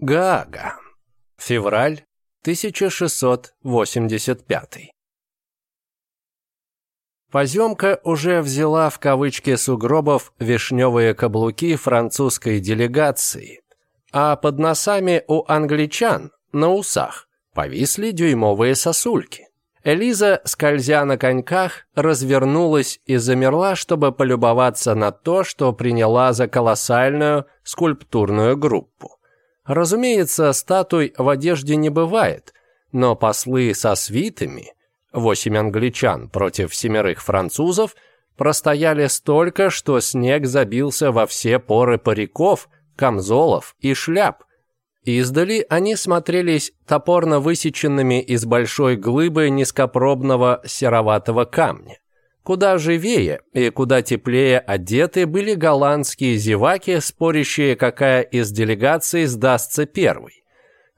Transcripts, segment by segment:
Гаага. Февраль 1685. Поземка уже взяла в кавычки сугробов вишневые каблуки французской делегации, а под носами у англичан на усах повисли дюймовые сосульки. Элиза, скользя на коньках, развернулась и замерла, чтобы полюбоваться на то, что приняла за колоссальную скульптурную группу. Разумеется, статуй в одежде не бывает, но послы со свитами, восемь англичан против семерых французов, простояли столько, что снег забился во все поры париков, камзолов и шляп. Издали они смотрелись топорно высеченными из большой глыбы низкопробного сероватого камня. Куда живее и куда теплее одеты были голландские зеваки, спорящие, какая из делегаций сдастся первой.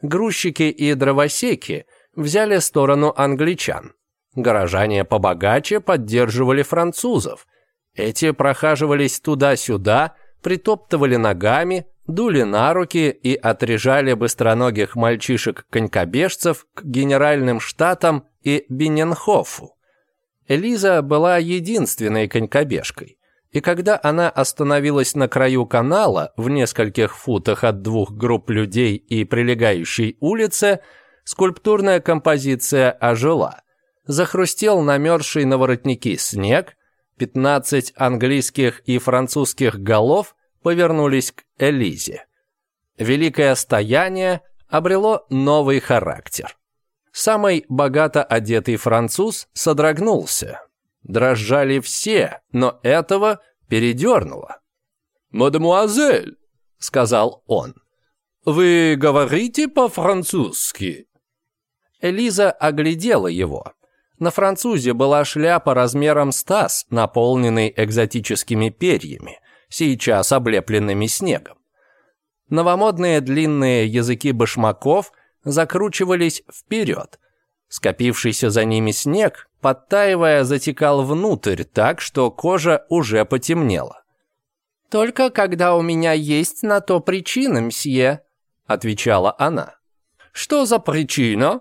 Грузчики и дровосеки взяли сторону англичан. Горожане побогаче поддерживали французов. Эти прохаживались туда-сюда, притоптывали ногами, дули на руки и отрежали быстроногих мальчишек-конькобежцев к генеральным штатам и Биненхофу. Элиза была единственной конькобежкой. И когда она остановилась на краю канала, в нескольких футах от двух групп людей и прилегающей улице, скульптурная композиция ожила. Захрустел намерзший на воротнике снег, 15 английских и французских голов повернулись к Элизе. Великое стояние обрело новый характер. Самый богато одетый француз содрогнулся. Дрожали все, но этого передернуло. «Мадемуазель», — сказал он, — «вы говорите по-французски?» Элиза оглядела его. На французе была шляпа размером стас, наполненный экзотическими перьями, сейчас облепленными снегом. Новомодные длинные языки башмаков закручивались вперед. Скопившийся за ними снег, подтаивая, затекал внутрь так, что кожа уже потемнела. «Только когда у меня есть на то причина, мсье», — отвечала она. «Что за причина?»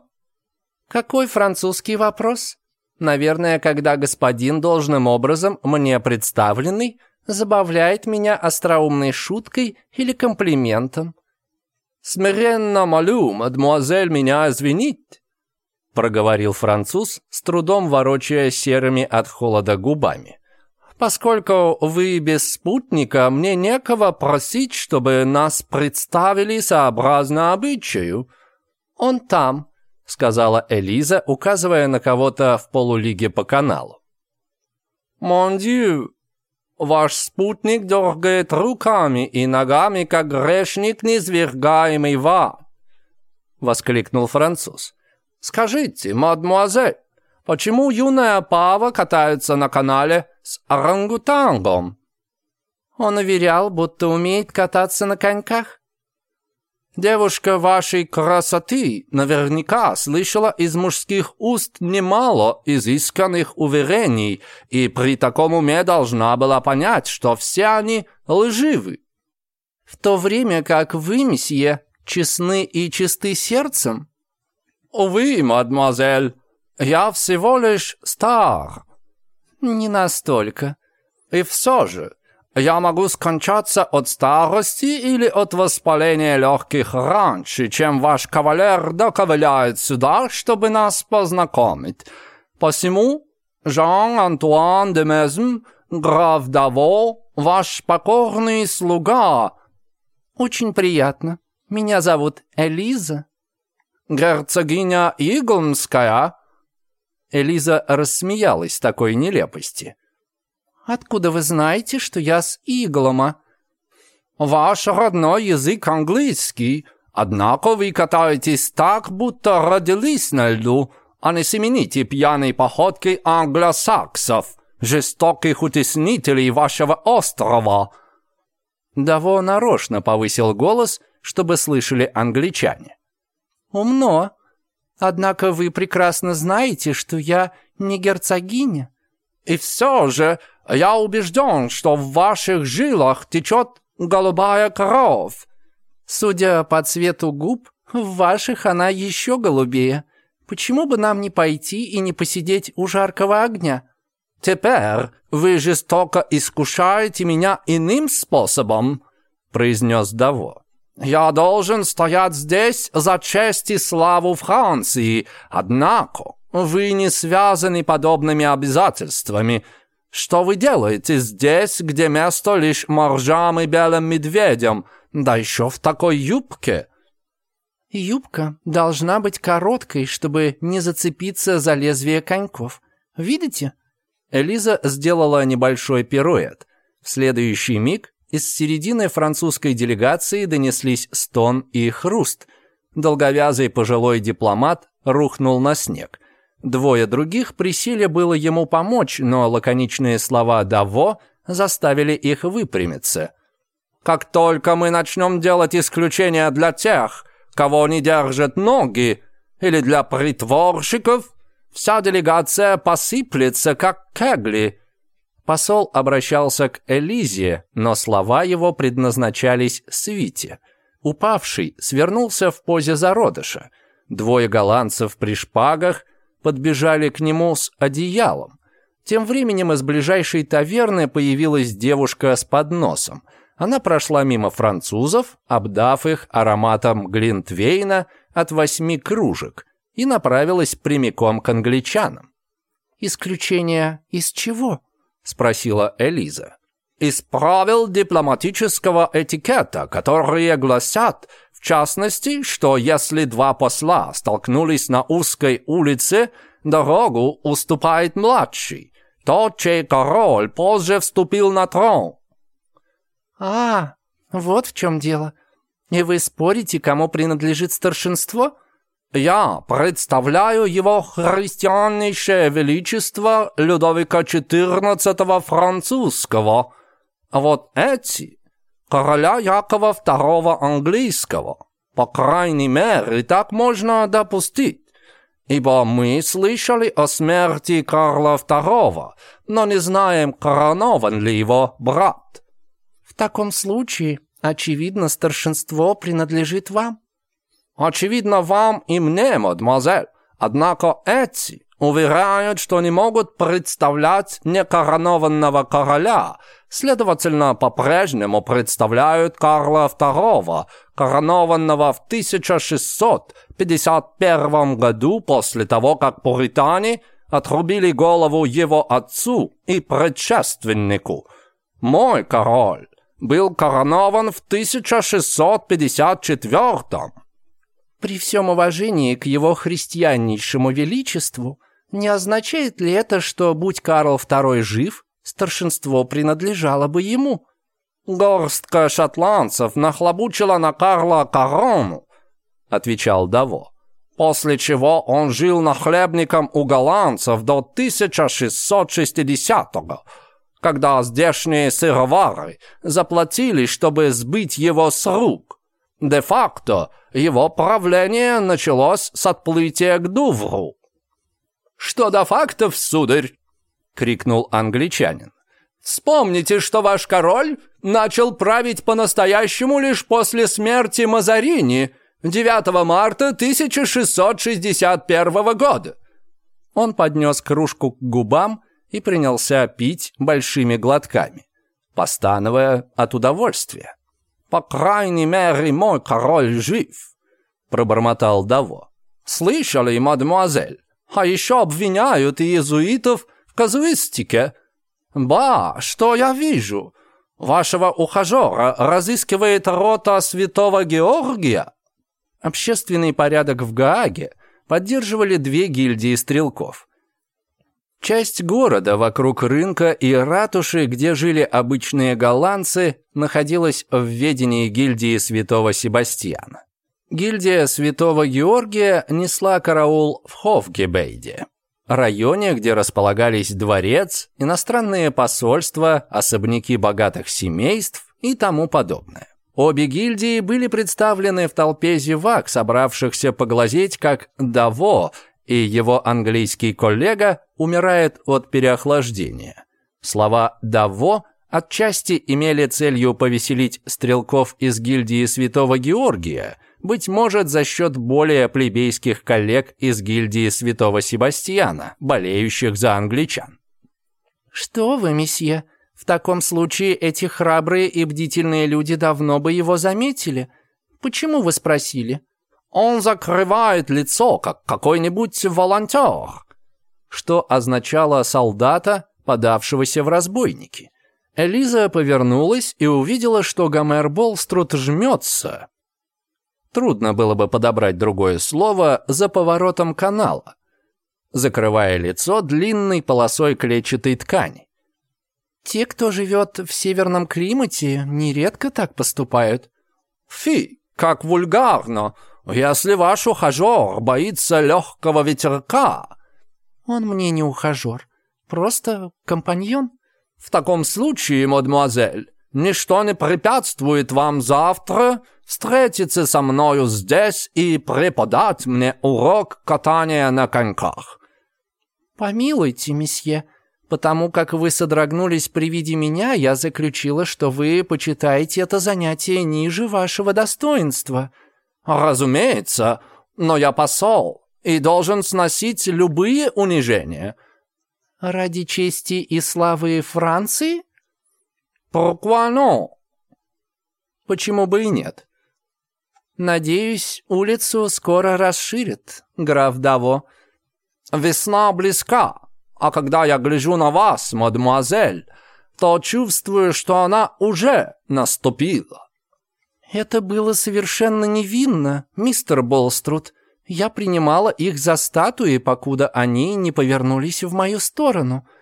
«Какой французский вопрос?» «Наверное, когда господин должным образом мне представленный забавляет меня остроумной шуткой или комплиментом. «Смиренно молю, мадмуазель, меня извинить!» проговорил француз, с трудом ворочая серыми от холода губами. «Поскольку вы без спутника, мне некого просить, чтобы нас представили сообразно обычаю». «Он там», — сказала Элиза, указывая на кого-то в полулиге по каналу. «Мон дью, Ваш спутник дергает руками и ногами, как грешник, низвергаемый в ад!» — воскликнул француз. «Скажите, мадмуазель, почему юная пава катается на канале с орангутангом?» Он уверял, будто умеет кататься на коньках. Девушка вашей красоты наверняка слышала из мужских уст немало изысканных уверений, и при таком уме должна была понять, что все они лживы. В то время как вы, месье, честны и чисты сердцем. «Увы, мадемуазель, я всего лишь стар». «Не настолько». «И все же, я могу скончаться от старости или от воспаления легких раньше, чем ваш кавалер доковыляет сюда, чтобы нас познакомить. Посему Жан-Антуан де Мезм, граф Даво, ваш покорный слуга». «Очень приятно. Меня зовут Элиза». «Герцогиня Иглмская?» Элиза рассмеялась такой нелепости. «Откуда вы знаете, что я с Иглома?» «Ваш родной язык английский, однако вы катаетесь так, будто родились на льду, а не семените пьяной походкой англосаксов, жестоких утеснителей вашего острова». Даво нарочно повысил голос, чтобы слышали англичане. «Умно. Однако вы прекрасно знаете, что я не герцогиня». «И все же я убежден, что в ваших жилах течет голубая кровь. Судя по цвету губ, в ваших она еще голубее. Почему бы нам не пойти и не посидеть у жаркого огня? Теперь вы жестоко искушаете меня иным способом, произнес Даво. Я должен стоять здесь за честь и славу Франции, однако вы не связаны подобными обязательствами. «Что вы делаете здесь, где место лишь моржам и белым медведям, да еще в такой юбке?» «Юбка должна быть короткой, чтобы не зацепиться за лезвие коньков. Видите?» Элиза сделала небольшой пируэт. В следующий миг из середины французской делегации донеслись стон и хруст. Долговязый пожилой дипломат рухнул на снег – Двое других присиле было ему помочь, но лаконичные слова «Даво» заставили их выпрямиться. «Как только мы начнем делать исключения для тех, кого не держат ноги, или для притворщиков, вся делегация посыплется, как кегли». Посол обращался к Элизе, но слова его предназначались свите. Упавший свернулся в позе зародыша. Двое голландцев при шпагах подбежали к нему с одеялом. Тем временем из ближайшей таверны появилась девушка с подносом. Она прошла мимо французов, обдав их ароматом глинтвейна от восьми кружек, и направилась прямиком к англичанам. «Исключение из чего?» – спросила Элиза. «Из правил дипломатического этикета, которые гласят, в частности, что если два посла столкнулись на узкой улице, дорогу уступает младший, тот, чей король позже вступил на трон. «А, вот в чем дело. И вы спорите, кому принадлежит старшинство?» «Я представляю его христианнейшее величество Людовика XIV Французского. Вот эти короля Якова II английского. По крайней мере, так можно допустить, ибо мы слышали о смерти Карла II, но не знаем, коронован ли его брат. В таком случае, очевидно, старшинство принадлежит вам. Очевидно, вам и мне, мадемуазель. Однако эти уверяют, что не могут представлять некоронованного короля, следовательно, по-прежнему представляют Карла II, коронованного в 1651 году после того, как пуритане отрубили голову его отцу и предшественнику. Мой король был коронован в 1654 -м. При всем уважении к его христианнейшему величеству, не означает ли это, что, будь Карл II жив, старшинство принадлежало бы ему? «Горстка шотландцев нахлобучила на Карла корону», — отвечал Даво. «После чего он жил нахлебником у голландцев до 1660-го, когда здешние сыровары заплатили, чтобы сбыть его с рук. Де-факто его правление началось с отплытия к Дувру» что до фактов, сударь!» — крикнул англичанин. «Вспомните, что ваш король начал править по-настоящему лишь после смерти Мазарини 9 марта 1661 года». Он поднес кружку к губам и принялся пить большими глотками, постановая от удовольствия. «По крайней мере, мой король жив», — пробормотал Даво. «Слышали, мадемуазель?» А еще обвиняют иезуитов в казуистике. Ба, что я вижу? Вашего ухажера разыскивает рота святого Георгия? Общественный порядок в Гааге поддерживали две гильдии стрелков. Часть города вокруг рынка и ратуши, где жили обычные голландцы, находилась в ведении гильдии святого Себастьяна. Гильдия Святого Георгия несла караул в Хофгебейде, районе, где располагались дворец, иностранные посольства, особняки богатых семейств и тому подобное. Обе гильдии были представлены в толпе зевак, собравшихся поглазеть, как Даво и его английский коллега умирает от переохлаждения. Слова «Даво» отчасти имели целью повеселить стрелков из гильдии Святого Георгия – быть может, за счет более плебейских коллег из гильдии святого Себастьяна, болеющих за англичан. «Что вы, месье, в таком случае эти храбрые и бдительные люди давно бы его заметили. Почему вы спросили?» «Он закрывает лицо, как какой-нибудь волонтер», что означало солдата, подавшегося в разбойники – Элиза повернулась и увидела, что Гомер Болструт жмется, Трудно было бы подобрать другое слово за поворотом канала, закрывая лицо длинной полосой клетчатой ткани. Те, кто живет в северном климате, нередко так поступают. Фи, как вульгарно, если ваш ухажер боится легкого ветерка. Он мне не ухажер, просто компаньон. В таком случае, мадемуазель, Ничто не препятствует вам завтра встретиться со мною здесь и преподать мне урок катания на коньках». «Помилуйте, месье, потому как вы содрогнулись при виде меня, я заключила, что вы почитаете это занятие ниже вашего достоинства». «Разумеется, но я посол и должен сносить любые унижения». «Ради чести и славы Франции?» Pourquoi non? Почему бы и нет? Надеюсь, улицу скоро расширит, граф Даво. Весна близка, а когда я гляжу на вас, мадемуазель, то чувствую, что она уже наступила. Это было совершенно невинно, мистер Болструд. Я принимала их за статуи, покуда они не повернулись в мою сторону. —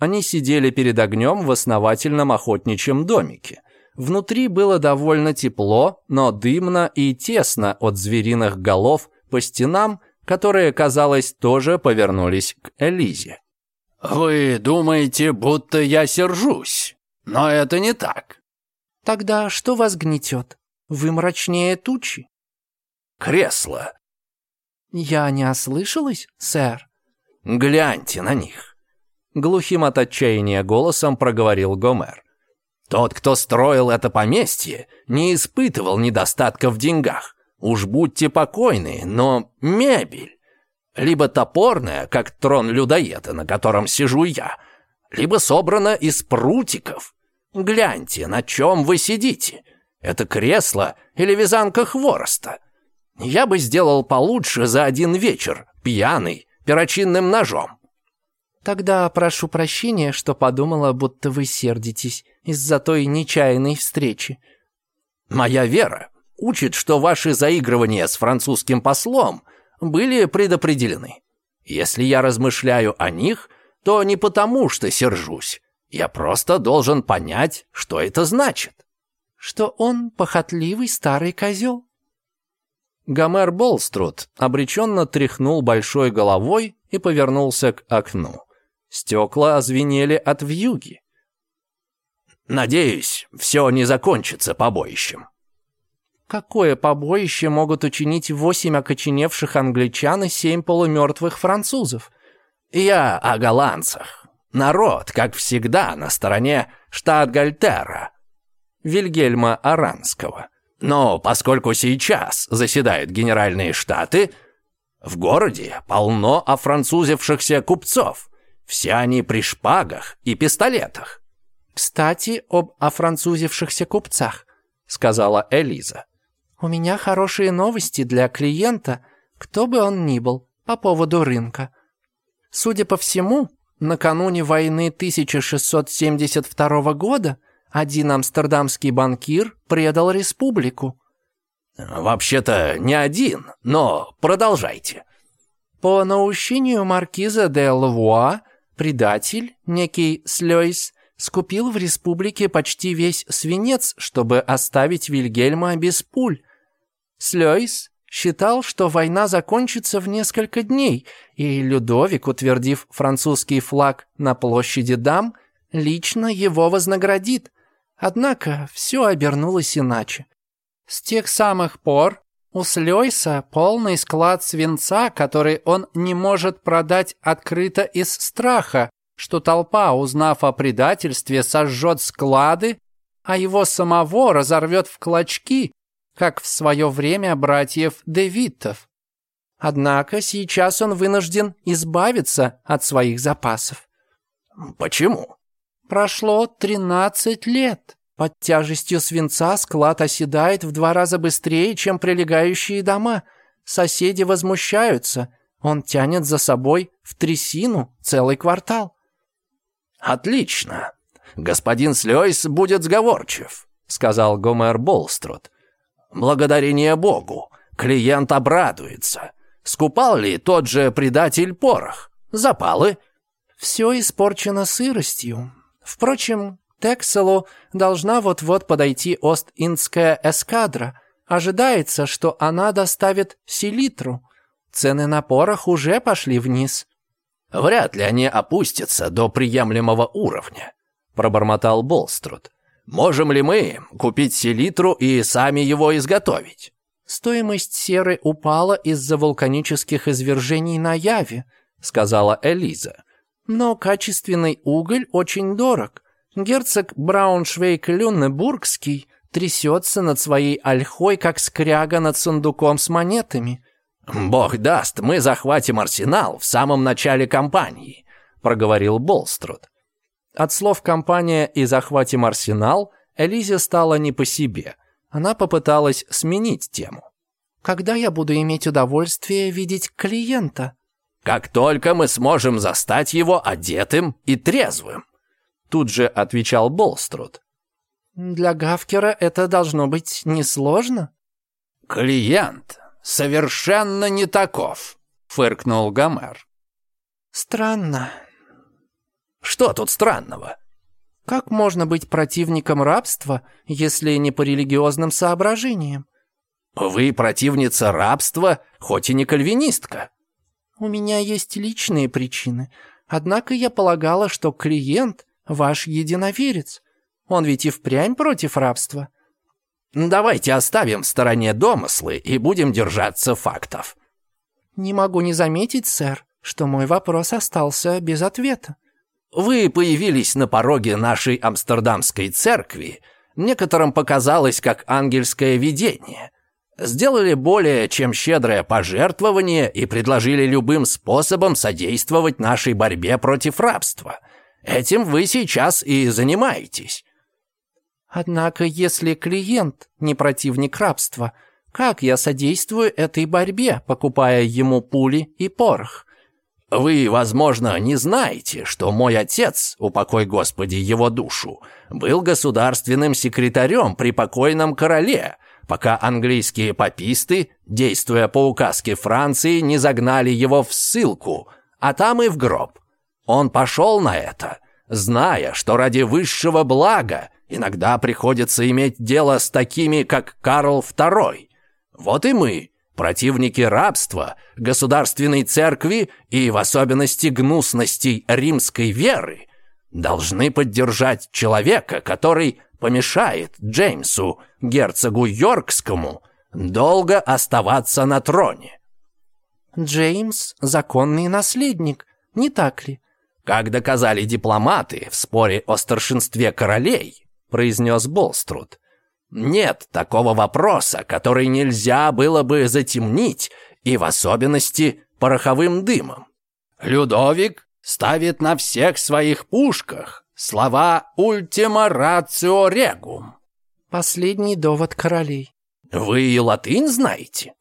они сидели перед огнем в основательном охотничьем домике. Внутри было довольно тепло, но дымно и тесно от звериных голов по стенам, которые, казалось, тоже повернулись к Элизе. «Вы думаете, будто я сержусь, но это не так». «Тогда что вас гнетет? Вы мрачнее тучи». «Кресло». «Я не ослышалась, сэр?» «Гляньте на них». Глухим от отчаяния голосом проговорил Гомер. «Тот, кто строил это поместье, не испытывал недостатка в деньгах. Уж будьте покойны, но мебель. Либо топорная, как трон людоеда, на котором сижу я, либо собрана из прутиков. Гляньте, на чем вы сидите. Это кресло или вязанка хвороста. Я бы сделал получше за один вечер, пьяный, перочинным ножом. Тогда прошу прощения, что подумала, будто вы сердитесь из-за той нечаянной встречи. Моя вера учит, что ваши заигрывания с французским послом были предопределены. Если я размышляю о них, то не потому, что сержусь. Я просто должен понять, что это значит. Что он похотливый старый козел. Гомер Болструд обреченно тряхнул большой головой и повернулся к окну. Стекла озвенели от вьюги. «Надеюсь, все не закончится побоищем». Какое побоище могут учинить восемь окоченевших англичан и семь полумертвых французов? Я о голландцах. Народ, как всегда, на стороне штат Гальтера. Вильгельма Аранского. Но поскольку сейчас заседают генеральные штаты, в городе полно офранцузившихся купцов. Все они при шпагах и пистолетах. «Кстати, об офранцузившихся купцах», — сказала Элиза. «У меня хорошие новости для клиента, кто бы он ни был, по поводу рынка. Судя по всему, накануне войны 1672 года один амстердамский банкир предал республику». «Вообще-то не один, но продолжайте». По наущению маркиза де Лавуа Предатель, некий Слёйс, скупил в республике почти весь свинец, чтобы оставить Вильгельма без пуль. Слёйс считал, что война закончится в несколько дней, и Людовик, утвердив французский флаг на площади Дам, лично его вознаградит. Однако все обернулось иначе. С тех самых пор у Слёйса полный склад свинца, который он не может продать открыто из страха, что толпа, узнав о предательстве, сожжет склады, а его самого разорвет в клочки, как в свое время братьев Девитов. Однако сейчас он вынужден избавиться от своих запасов. Почему? Прошло 13 лет. Под тяжестью свинца склад оседает в два раза быстрее, чем прилегающие дома. Соседи возмущаются. Он тянет за собой в трясину целый квартал. «Отлично. Господин Слёйс будет сговорчив», — сказал Гомер Болстрот. «Благодарение Богу. Клиент обрадуется. Скупал ли тот же предатель порох? Запалы?» «Все испорчено сыростью. Впрочем, Текселу должна вот-вот подойти Ост-Индская эскадра. Ожидается, что она доставит селитру. Цены на порох уже пошли вниз. «Вряд ли они опустятся до приемлемого уровня», – пробормотал Болструд. «Можем ли мы купить селитру и сами его изготовить?» «Стоимость серы упала из-за вулканических извержений на Яве», – сказала Элиза. «Но качественный уголь очень дорог». Герцог Брауншвейк-Люнебургский трясется над своей ольхой, как скряга над сундуком с монетами. «Бог даст, мы захватим арсенал в самом начале кампании», — проговорил Болструд. От слов «компания» и «захватим арсенал» Элизе стала не по себе. Она попыталась сменить тему. «Когда я буду иметь удовольствие видеть клиента?» «Как только мы сможем застать его одетым и трезвым». Тут же отвечал Болструд: «Для Гавкера это должно быть несложно». «Клиент совершенно не таков», — фыркнул Гомер. «Странно». «Что тут странного?» «Как можно быть противником рабства, если не по религиозным соображениям?» «Вы противница рабства, хоть и не кальвинистка». «У меня есть личные причины. Однако я полагала, что клиент ваш единоверец. Он ведь и впрямь против рабства». Ну, «Давайте оставим в стороне домыслы и будем держаться фактов». «Не могу не заметить, сэр, что мой вопрос остался без ответа». «Вы появились на пороге нашей амстердамской церкви. Некоторым показалось, как ангельское видение» сделали более чем щедрое пожертвование и предложили любым способом содействовать нашей борьбе против рабства. Этим вы сейчас и занимаетесь. Однако, если клиент не противник рабства, как я содействую этой борьбе, покупая ему пули и порох? Вы, возможно, не знаете, что мой отец, упокой Господи его душу, был государственным секретарем при покойном короле, пока английские пописты, действуя по указке Франции, не загнали его в ссылку, а там и в гроб. Он пошел на это, зная, что ради высшего блага иногда приходится иметь дело с такими, как Карл II. Вот и мы, противники рабства, государственной церкви и в особенности гнусностей римской веры, должны поддержать человека, который помешает Джеймсу, герцогу Йоркскому, долго оставаться на троне. «Джеймс – законный наследник, не так ли?» «Как доказали дипломаты в споре о старшинстве королей», — произнес Болструд. «Нет такого вопроса, который нельзя было бы затемнить, и в особенности пороховым дымом. Людовик ставит на всех своих пушках слова «Ultima ratio regum». Последний довод королей. Вы и латынь знаете?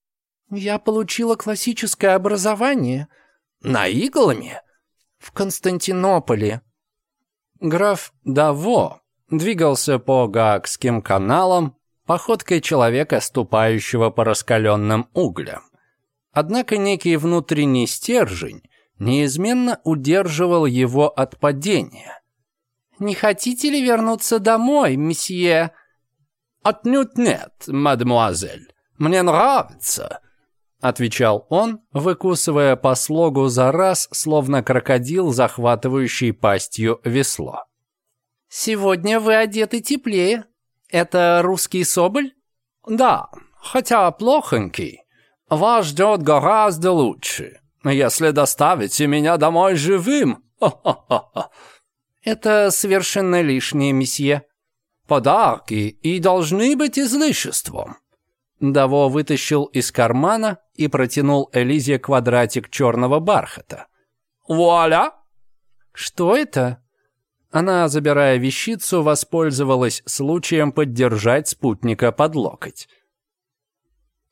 Я получила классическое образование. На иглами? в Константинополе. Граф Даво двигался по Гаагским каналам походкой человека, ступающего по раскаленным углям. Однако некий внутренний стержень неизменно удерживал его от падения. «Не хотите ли вернуться домой, месье?» «Отнюдь нет, мадемуазель. Мне нравится. — отвечал он, выкусывая по слогу за раз, словно крокодил, захватывающий пастью весло. «Сегодня вы одеты теплее. Это русский соболь?» «Да, хотя плохонький. Вас ждет гораздо лучше, если доставите меня домой живым. «Это совершенно лишнее, месье». «Подарки и должны быть излишеством», Даво вытащил из кармана и протянул Элизе квадратик черного бархата. «Вуаля!» «Что это?» Она, забирая вещицу, воспользовалась случаем поддержать спутника под локоть.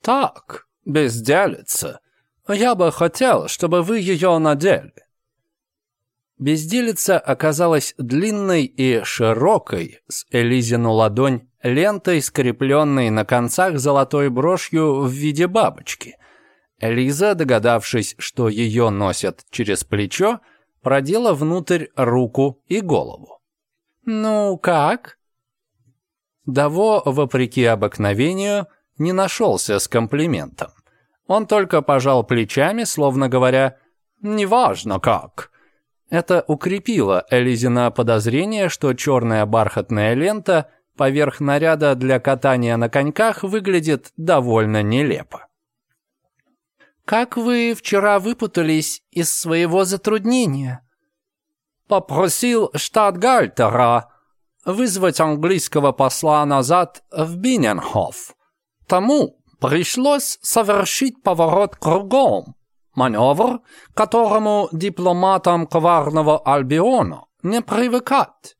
«Так, безделица. Я бы хотел, чтобы вы ее надели». Безделица оказалась длинной и широкой, с Элизину ладонь лентой, скрепленной на концах золотой брошью в виде бабочки. Лиза, догадавшись, что ее носят через плечо, продела внутрь руку и голову. «Ну как?» Даво, вопреки обыкновению, не нашелся с комплиментом. Он только пожал плечами, словно говоря «неважно как». Это укрепило Элизина подозрение, что черная бархатная лента поверх наряда для катания на коньках выглядит довольно нелепо. «Как вы вчера выпутались из своего затруднения?» «Попросил штатгальтера вызвать английского посла назад в Биненхоф. Тому пришлось совершить поворот кругом, маневр, которому дипломатам коварного Альбиона не привыкать».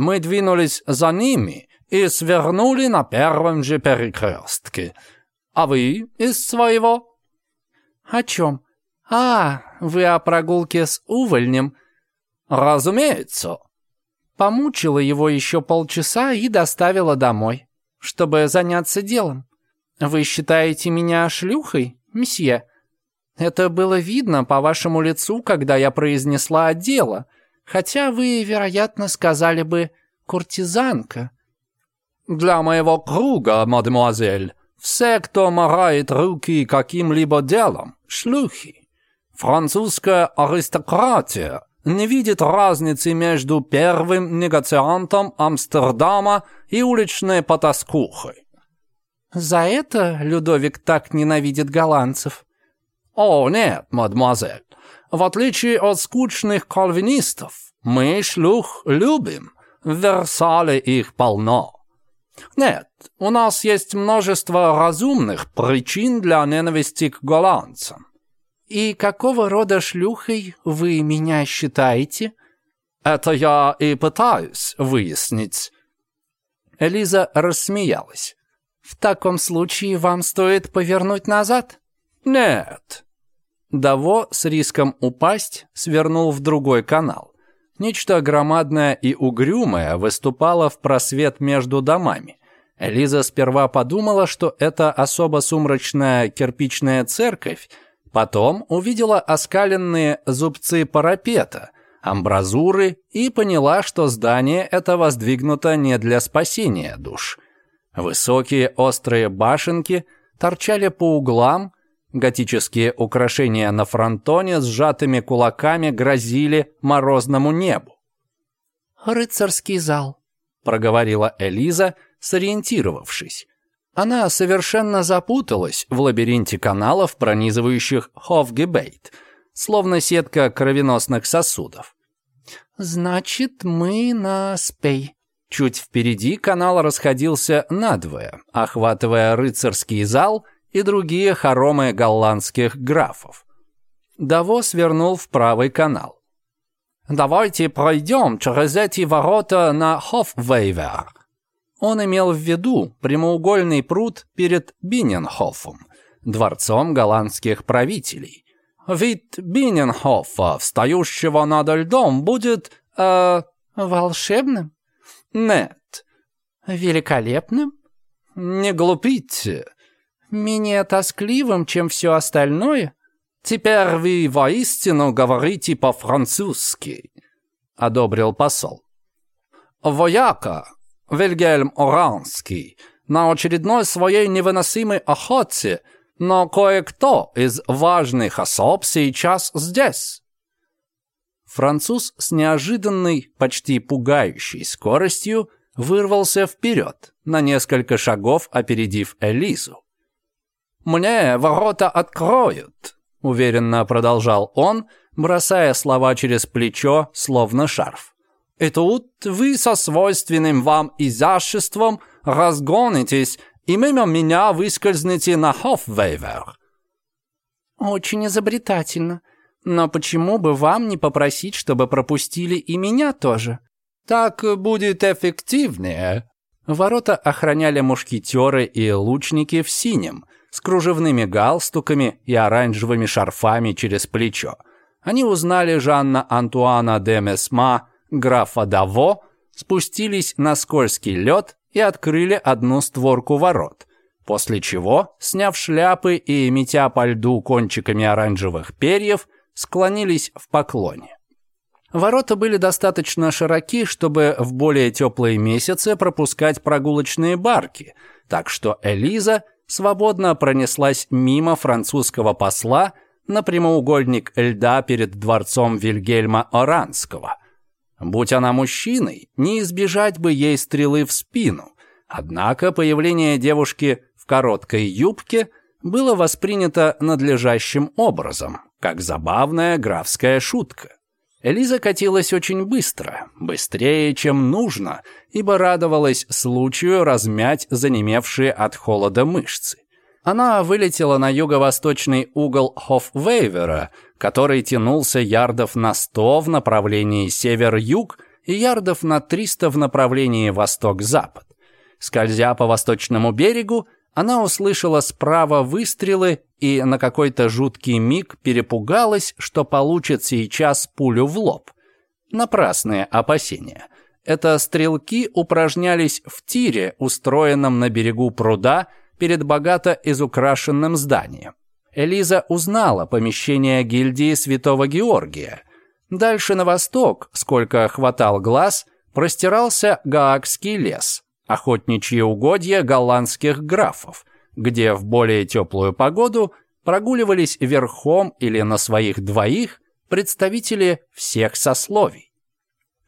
Мы двинулись за ними и свернули на первом же перекрестке. А вы из своего?» «О чем? А, вы о прогулке с увольнем?» «Разумеется». Помучила его еще полчаса и доставила домой, чтобы заняться делом. «Вы считаете меня шлюхой, месье?» «Это было видно по вашему лицу, когда я произнесла дело хотя вы, вероятно, сказали бы «куртизанка». «Для моего круга, мадемуазель, все, кто морает руки каким-либо делом, шлюхи. Французская аристократия не видит разницы между первым негациантом Амстердама и уличной потаскухой». «За это Людовик так ненавидит голландцев?» «О, нет, мадемуазель, в отличие от скучных кальвинистов, мы шлюх любим. В Версале их полно. Нет, у нас есть множество разумных причин для ненависти к голландцам. И какого рода шлюхой вы меня считаете? Это я и пытаюсь выяснить. Элиза рассмеялась. В таком случае вам стоит повернуть назад? Нет, Даво с риском упасть свернул в другой канал. Нечто громадное и угрюмое выступало в просвет между домами. Лиза сперва подумала, что это особо сумрачная кирпичная церковь, потом увидела оскаленные зубцы парапета, амбразуры и поняла, что здание это воздвигнуто не для спасения душ. Высокие острые башенки торчали по углам, Готические украшения на фронтоне с сжатыми кулаками грозили морозному небу. «Рыцарский зал», — проговорила Элиза, сориентировавшись. Она совершенно запуталась в лабиринте каналов, пронизывающих Хофгебейт, словно сетка кровеносных сосудов. «Значит, мы на Спей». Чуть впереди канал расходился надвое, охватывая рыцарский зал — и другие хоромы голландских графов. Давос свернул в правый канал. «Давайте пройдем через эти ворота на Хофвейвер». Он имел в виду прямоугольный пруд перед Биненхофом, дворцом голландских правителей. Вид Биненхофа, встающего над льдом, будет... Э, волшебным? Нет. Великолепным? Не глупите менее тоскливым, чем все остальное, теперь вы воистину говорите по-французски», — одобрил посол. «Вояка, Вильгельм Оранский, на очередной своей невыносимой охоте, но кое-кто из важных особ сейчас здесь». Француз с неожиданной, почти пугающей скоростью вырвался вперед, на несколько шагов опередив Элизу. «Мне ворота откроют», — уверенно продолжал он, бросая слова через плечо, словно шарф. «И тут вы со свойственным вам изяществом разгонитесь и мимо меня выскользнете на Хофвейвер». «Очень изобретательно. Но почему бы вам не попросить, чтобы пропустили и меня тоже?» «Так будет эффективнее». Ворота охраняли мушкетеры и лучники в синем — с кружевными галстуками и оранжевыми шарфами через плечо. Они узнали Жанна Антуана де Месма, графа Даво, спустились на скользкий лед и открыли одну створку ворот. После чего, сняв шляпы и метя по льду кончиками оранжевых перьев, склонились в поклоне. Ворота были достаточно широки, чтобы в более теплые месяцы пропускать прогулочные барки, так что Элиза свободно пронеслась мимо французского посла на прямоугольник льда перед дворцом Вильгельма Оранского. Будь она мужчиной, не избежать бы ей стрелы в спину. Однако появление девушки в короткой юбке было воспринято надлежащим образом, как забавная графская шутка. Элиза катилась очень быстро, быстрее, чем нужно, ибо радовалась случаю размять занемевшие от холода мышцы. Она вылетела на юго-восточный угол Хоффвейвера, который тянулся ярдов на 100 в направлении север-юг и ярдов на 300 в направлении восток-запад. Скользя по восточному берегу, она услышала справа выстрелы и на какой-то жуткий миг перепугалась, что получит сейчас пулю в лоб. Напрасные опасения. Это стрелки упражнялись в тире, устроенном на берегу пруда перед богато изукрашенным зданием. Элиза узнала помещение гильдии Святого Георгия. Дальше на восток, сколько хватал глаз, простирался Гаагский лес – охотничьи угодья голландских графов, где в более теплую погоду прогуливались верхом или на своих двоих представители всех сословий.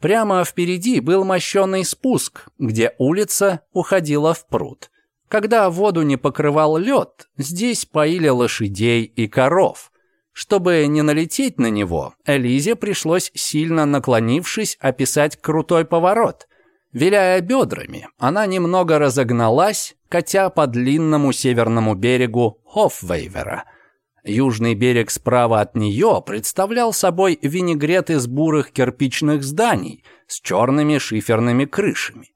Прямо впереди был мощенный спуск, где улица уходила в пруд. Когда воду не покрывал лед, здесь поили лошадей и коров. Чтобы не налететь на него, Элизе пришлось, сильно наклонившись, описать крутой поворот – Виляя бедрами, она немного разогналась, катя по длинному северному берегу Хоффвейвера. Южный берег справа от нее представлял собой винегрет из бурых кирпичных зданий с черными шиферными крышами.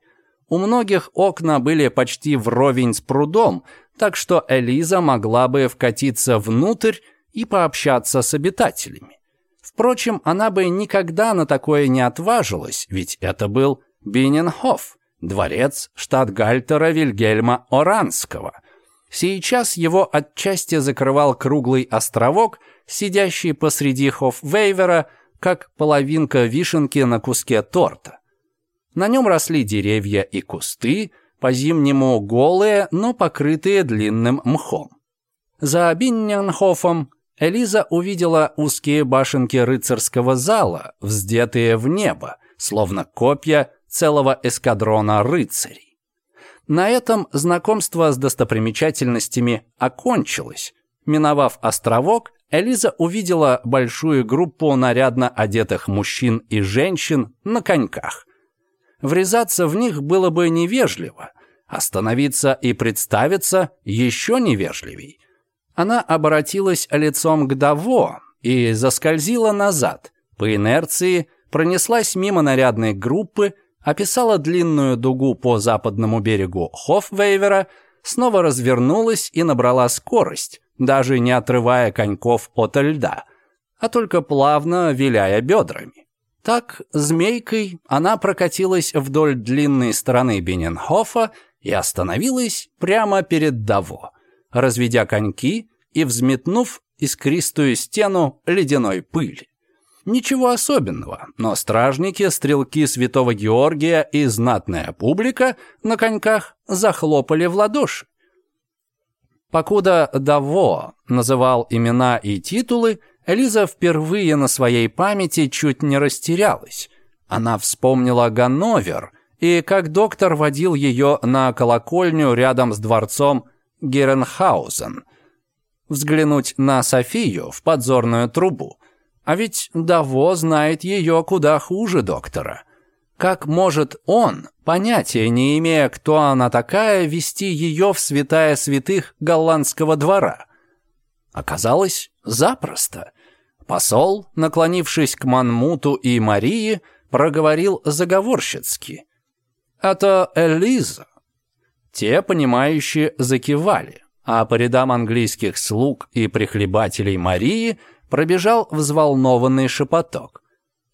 У многих окна были почти вровень с прудом, так что Элиза могла бы вкатиться внутрь и пообщаться с обитателями. Впрочем, она бы никогда на такое не отважилась, ведь это был Биненхоф, дворец штат Гальтера Вильгельма Оранского. Сейчас его отчасти закрывал круглый островок, сидящий посреди Хофвейвера, как половинка вишенки на куске торта. На нем росли деревья и кусты, по-зимнему голые, но покрытые длинным мхом. За Биненхофом Элиза увидела узкие башенки рыцарского зала, вздетые в небо, словно копья целого эскадрона рыцарей. На этом знакомство с достопримечательностями окончилось. Миновав островок, Элиза увидела большую группу нарядно одетых мужчин и женщин на коньках. Врезаться в них было бы невежливо, остановиться и представиться еще невежливей. Она обратилась лицом к Даво и заскользила назад, по инерции пронеслась мимо нарядной группы, описала длинную дугу по западному берегу Хоффвейвера, снова развернулась и набрала скорость, даже не отрывая коньков от льда, а только плавно виляя бедрами. Так, змейкой, она прокатилась вдоль длинной стороны Бененхофа и остановилась прямо перед Даво, разведя коньки и взметнув искристую стену ледяной пыли. Ничего особенного, но стражники, стрелки святого Георгия и знатная публика на коньках захлопали в ладоши. Покуда Даво называл имена и титулы, Элиза впервые на своей памяти чуть не растерялась. Она вспомнила Ганновер и как доктор водил ее на колокольню рядом с дворцом Геренхаузен. Взглянуть на Софию в подзорную трубу. А ведь Даво знает ее куда хуже доктора. Как может он, понятия не имея, кто она такая, вести ее в святая святых голландского двора? Оказалось, запросто. Посол, наклонившись к Манмуту и Марии, проговорил заговорщицки. «Это Элиза». Те, понимающие, закивали, а по рядам английских слуг и прихлебателей Марии – пробежал взволнованный шепоток.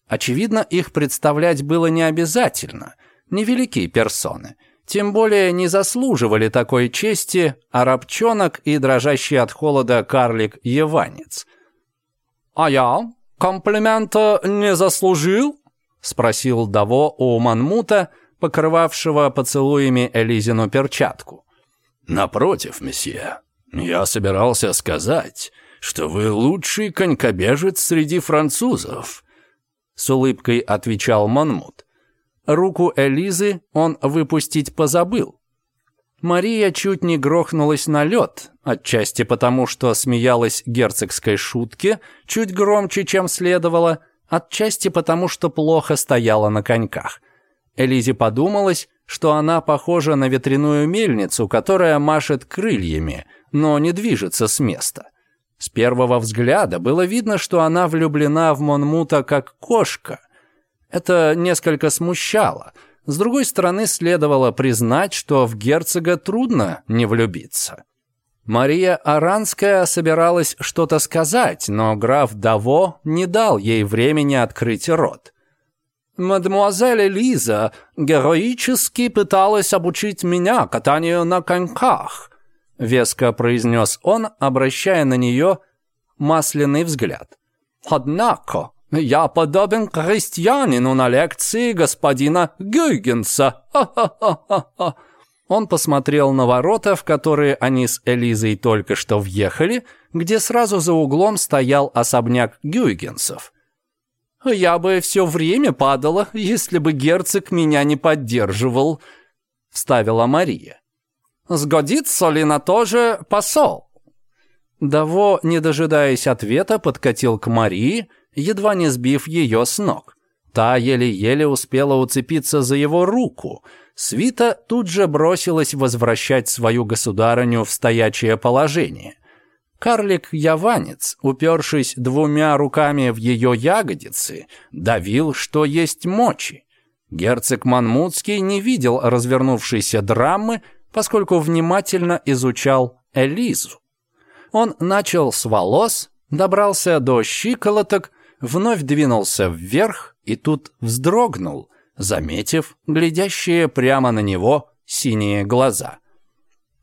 Очевидно, их представлять было не обязательно, невелики персоны. Тем более не заслуживали такой чести арабчонок и дрожащий от холода карлик-еванец. «А я комплимента не заслужил?» — спросил Даво у Манмута, покрывавшего поцелуями Элизину перчатку. «Напротив, месье, я собирался сказать...» что вы лучший конькобежец среди французов», — с улыбкой отвечал Манмут. Руку Элизы он выпустить позабыл. Мария чуть не грохнулась на лед, отчасти потому, что смеялась герцогской шутке чуть громче, чем следовало, отчасти потому, что плохо стояла на коньках. Элизе подумалось, что она похожа на ветряную мельницу, которая машет крыльями, но не движется с места. С первого взгляда было видно, что она влюблена в Монмута как кошка. Это несколько смущало. С другой стороны, следовало признать, что в герцога трудно не влюбиться. Мария Аранская собиралась что-то сказать, но граф Даво не дал ей времени открыть рот. «Мадемуазель Лиза героически пыталась обучить меня катанию на коньках», – веско произнес он, обращая на нее масляный взгляд. «Однако я подобен крестьянину на лекции господина Гюйгенса. Ха-ха-ха-ха! Он посмотрел на ворота, в которые они с Элизой только что въехали, где сразу за углом стоял особняк Гюйгенсов. «Я бы все время падала, если бы герцог меня не поддерживал», — вставила Мария. Сгодится ли на то же посол?» Даво, не дожидаясь ответа, подкатил к Марии, едва не сбив ее с ног. Та еле-еле успела уцепиться за его руку. Свита тут же бросилась возвращать свою государыню в стоячее положение. Карлик-яванец, упершись двумя руками в ее ягодицы, давил, что есть мочи. Герцог Манмутский не видел развернувшейся драмы, поскольку внимательно изучал Элизу. Он начал с волос, добрался до щиколоток, вновь двинулся вверх и тут вздрогнул, заметив глядящие прямо на него синие глаза.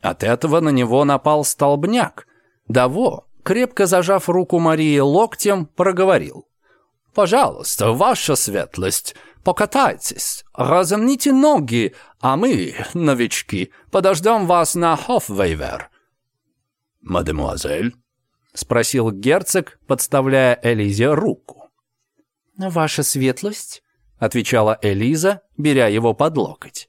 От этого на него напал столбняк. Даво, крепко зажав руку Марии локтем, проговорил. «Пожалуйста, ваша светлость, Покатайтесь, разомните ноги, а мы, новички, подождем вас на Хоффвейвер. «Мадемуазель?» — спросил герцог, подставляя Элизе руку. «Ваша светлость?» — отвечала Элиза, беря его под локоть.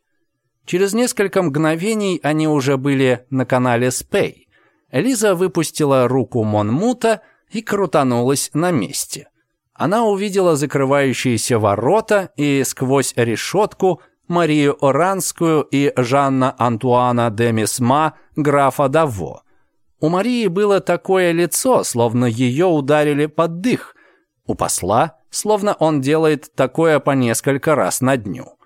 Через несколько мгновений они уже были на канале Спей. Элиза выпустила руку Монмута и крутанулась на месте — она увидела закрывающиеся ворота и сквозь решетку Марию Оранскую и Жанна Антуана де Мисма, графа Даво. У Марии было такое лицо, словно ее ударили под дых. У посла, словно он делает такое по несколько раз на дню.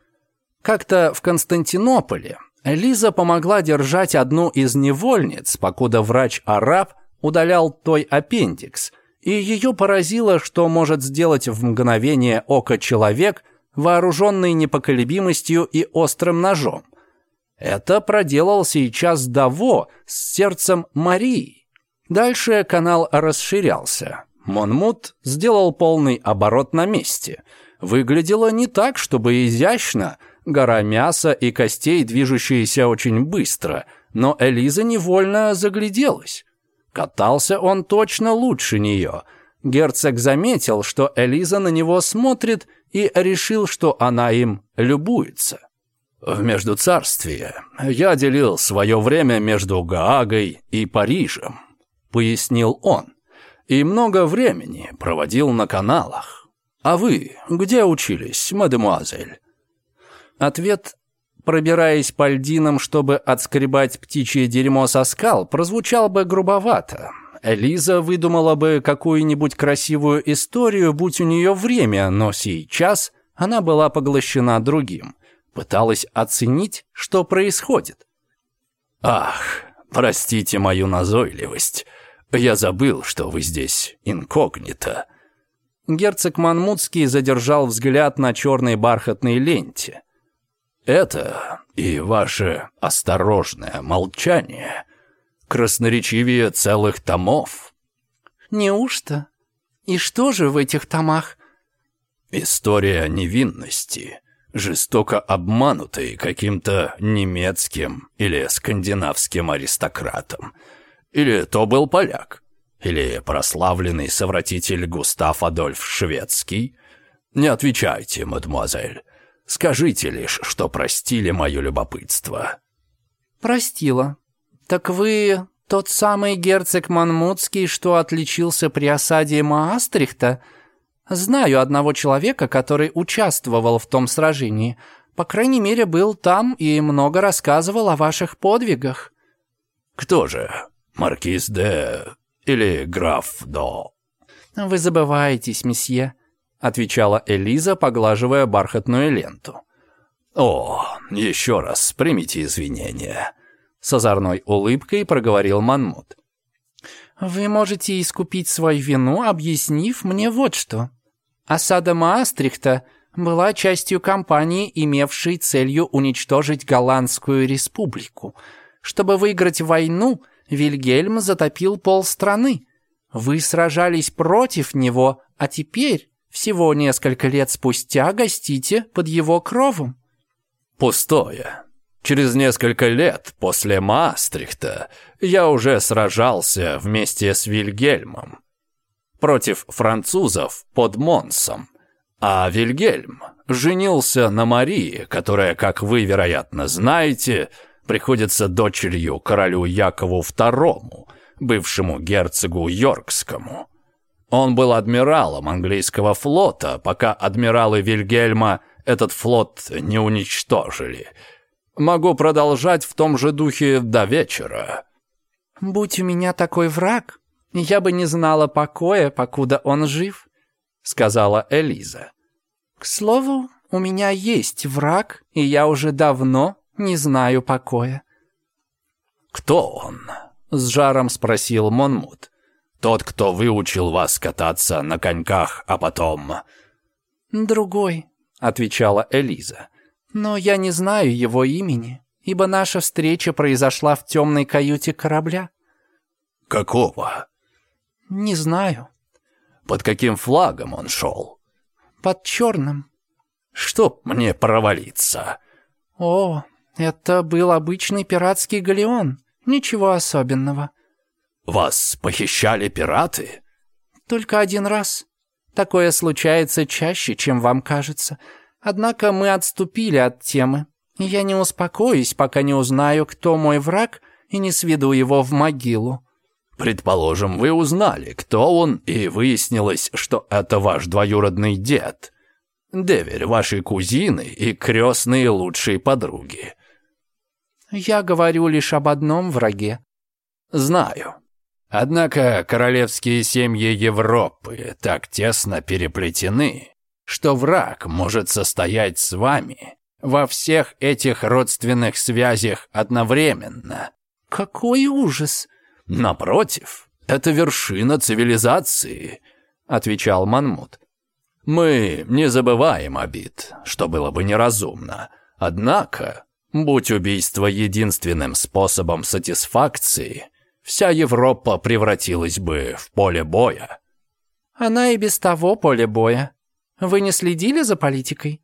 Как-то в Константинополе Лиза помогла держать одну из невольниц, покуда врач-араб удалял той аппендикс – и ее поразило, что может сделать в мгновение ока человек, вооруженный непоколебимостью и острым ножом. Это проделал сейчас Даво с сердцем Марии. Дальше канал расширялся. Монмут сделал полный оборот на месте. Выглядело не так, чтобы изящно. Гора мяса и костей, движущиеся очень быстро. Но Элиза невольно загляделась. Катался он точно лучше нее. Герцог заметил, что Элиза на него смотрит и решил, что она им любуется. В Междуцарстве я делил свое время между Гаагой и Парижем, пояснил он, и много времени проводил на каналах. А вы где учились, мадемуазель? Ответ пробираясь по льдинам, чтобы отскребать птичье дерьмо со скал, прозвучал бы грубовато. Лиза выдумала бы какую-нибудь красивую историю, будь у нее время, но сейчас она была поглощена другим. Пыталась оценить, что происходит. «Ах, простите мою назойливость. Я забыл, что вы здесь инкогнито». Герцог Манмутский задержал взгляд на черной бархатной ленте. Это и ваше осторожное молчание красноречивее целых томов. Неужто? И что же в этих томах? История невинности, жестоко обманутой каким-то немецким или скандинавским аристократом. Или то был поляк, или прославленный совратитель Густав Адольф Шведский. Не отвечайте, мадемуазель. Скажите лишь, что простили мое любопытство». «Простила. Так вы тот самый герцог Манмутский, что отличился при осаде Маастрихта? Знаю одного человека, который участвовал в том сражении. По крайней мере, был там и много рассказывал о ваших подвигах». «Кто же? Маркиз де... или граф до...» «Вы забываетесь, месье». — отвечала Элиза, поглаживая бархатную ленту. «О, еще раз примите извинения», — с озорной улыбкой проговорил Манмут. «Вы можете искупить свою вину, объяснив мне вот что. Осада Маастрихта была частью кампании, имевшей целью уничтожить Голландскую республику. Чтобы выиграть войну, Вильгельм затопил полстраны. Вы сражались против него, а теперь всего несколько лет спустя гостите под его кровом». «Пустое. Через несколько лет после Маастрихта я уже сражался вместе с Вильгельмом. Против французов под Монсом. А Вильгельм женился на Марии, которая, как вы, вероятно, знаете, приходится дочерью королю Якову II, бывшему герцогу Йоркскому». Он был адмиралом английского флота, пока адмиралы Вильгельма этот флот не уничтожили. Могу продолжать в том же духе до вечера. «Будь у меня такой враг, я бы не знала покоя, покуда он жив», — сказала Элиза. «К слову, у меня есть враг, и я уже давно не знаю покоя». «Кто он?» — с жаром спросил Монмут. Тот, кто выучил вас кататься на коньках, а потом...» «Другой», — отвечала Элиза. «Но я не знаю его имени, ибо наша встреча произошла в темной каюте корабля». «Какого?» «Не знаю». «Под каким флагом он шел?» «Под черным». «Чтоб мне провалиться». «О, это был обычный пиратский галеон, ничего особенного». «Вас похищали пираты?» «Только один раз. Такое случается чаще, чем вам кажется. Однако мы отступили от темы. Я не успокоюсь, пока не узнаю, кто мой враг, и не сведу его в могилу». «Предположим, вы узнали, кто он, и выяснилось, что это ваш двоюродный дед. Деверь вашей кузины и крестные лучшие подруги». «Я говорю лишь об одном враге». «Знаю», Однако королевские семьи Европы так тесно переплетены, что враг может состоять с вами во всех этих родственных связях одновременно. Какой ужас! Напротив, это вершина цивилизации, отвечал Манмут. Мы не забываем обид, что было бы неразумно. Однако, будь убийство единственным способом сатисфакции – вся Европа превратилась бы в поле боя. Она и без того поле боя. Вы не следили за политикой?